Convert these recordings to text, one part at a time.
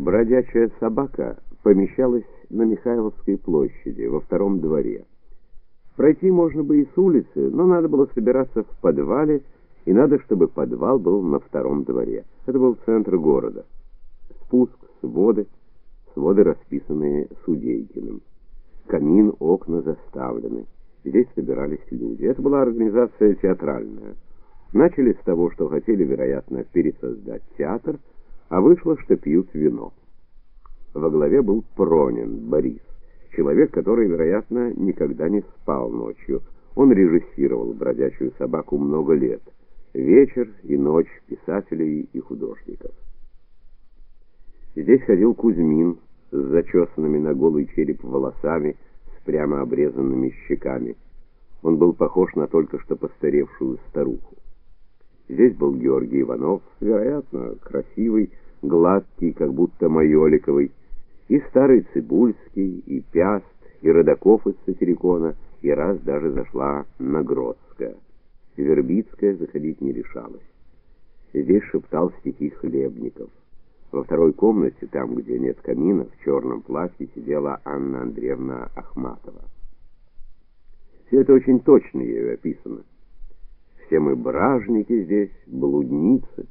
Бродячая собака помещалась на Михайловской площади, во втором дворе. Пройти можно бы и с улицы, но надо было собираться в подвале, и надо, чтобы подвал был на втором дворе. Это был центр города. Спуск, своды, своды расписанные Судейкиным. Камин, окна заставлены. Здесь собирались люди. Это была организация театральная. Начали с того, что хотели, вероятно, пересоздать театр, а вышло, что пьют вино. Во главе был Пронин Борис, человек, который, вероятно, никогда не спал ночью. Он режиссировал «Бродячую собаку» много лет. Вечер и ночь писателей и художников. Здесь ходил Кузьмин с зачесанными на голый череп волосами, с прямо обрезанными щеками. Он был похож на только что постаревшую старуху. Здесь был Георгий Иванов, вероятно, красивый, гладкий, как будто майоликовый, и старый Цибульский, и Пяст, и Родаков из Сатирикона, и раз даже зашла Нагродская. Вербицкая заходить не решалась. Здесь шептал стихи Хлебников. Во второй комнате, там, где нет камина, в черном платье сидела Анна Андреевна Ахматова. Все это очень точно ею описано. Все мы бражники здесь, блудницы.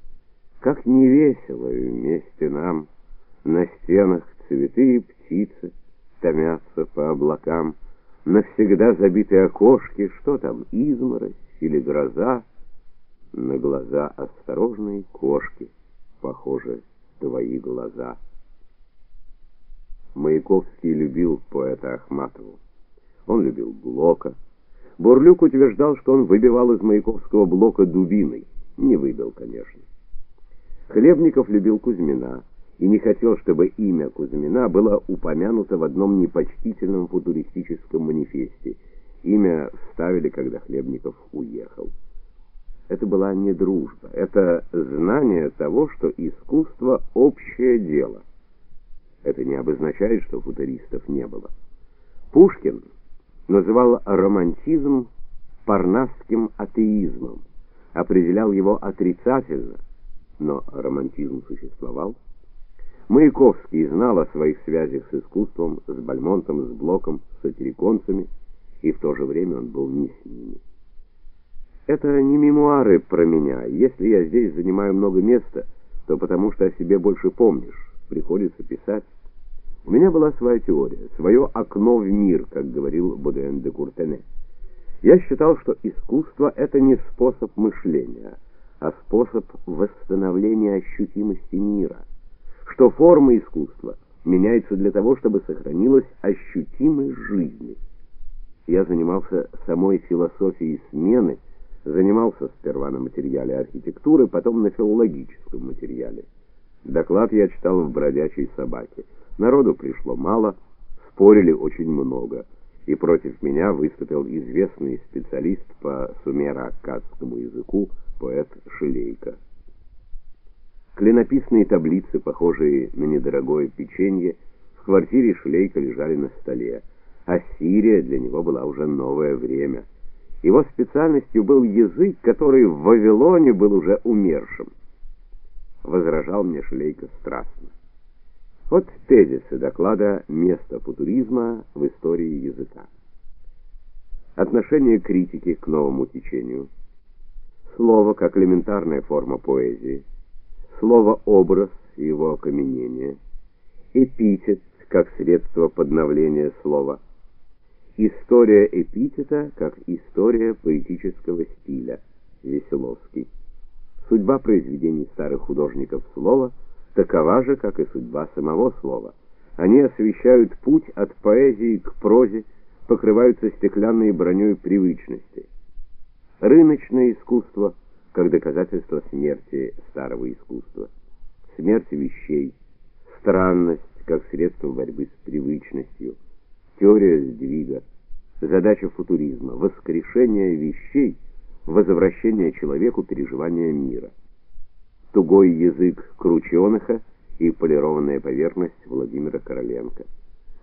Как не весело вместе нам. На стенах цветы и птицы томятся по облакам. Навсегда забитые окошки, что там, изморозь или гроза? На глаза осторожной кошки, похоже, твои глаза. Маяковский любил поэта Ахматову. Он любил Блока. Бурлюк утверждал, что он выбивал из Маяковского блока дубиной. Не выбил, конечно. Хлебников любил Кузьмина и не хотел, чтобы имя Кузьмина было упомянуто в одном непочтительном футуристическом манифесте. Имя вставили, когда Хлебников уехал. Это была не дружба, это знание того, что искусство общее дело. Это не обозначает, что футуристов не было. Пушкин называл романтизм парнасским атеизмом, определял его отрицательно, но романтизм существовал. Маяковский знал о своих связях с искусством, с Бальмонтом, с Блоком, с сатириконцами, и в то же время он был не с ними. Это не мемуары про меня. Если я здесь занимаю много места, то потому что о себе больше помнишь, приходится писать. У меня была своя теория, свое окно в мир, как говорил Боден де Куртене. Я считал, что искусство это не способ мышления, а способ восстановления ощутимости мира, что форма искусства меняется для того, чтобы сохранилась ощутимость жизни. Я занимался самой философией смены, занимался сперва на материале архитектуры, потом на филологическом материале. Доклад я читал в бродячей собаке. Народу пришло мало, спорили очень много, и против меня выступил известный специалист по сумеро-аккадскому языку, поэт Шилейко. Клинописные таблицы, похожие на недорогое печенье, в квартире Шилейко лежали на столе. А Сирия для него была уже новое время. Его специальностью был язык, который в Вавилоне был уже умершим. Возражал мне Шилейко страстно. Вот тезисы доклада «Место футуризма в истории языка». Отношение критики к новому течению. Слово как элементарная форма поэзии. Слово «образ» и его окаменение. Эпитет как средство подновления слова. История эпитета как история поэтического стиля. Веселовский. Судьба произведений старых художников слова – такова же, как и судьба самого слова. Они освещают путь от поэзии к прозе, покрываются стеклянной броней привычности. Рыночное искусство как доказательство смерти старого искусства, смерти вещей, странность как средство борьбы с привычностью, теория сдвига, задача футуризма, воскрешение вещей, возвращение человеку переживания мира тугой язык Крученыха и полированная поверхность Владимира Короленко.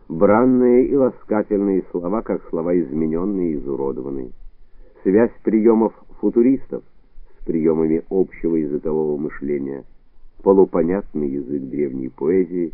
Бранные и ласкательные слова, как слова измененные и изуродованные. Связь приемов футуристов с приемами общего языкового мышления. полупонятный язык древней поэзии,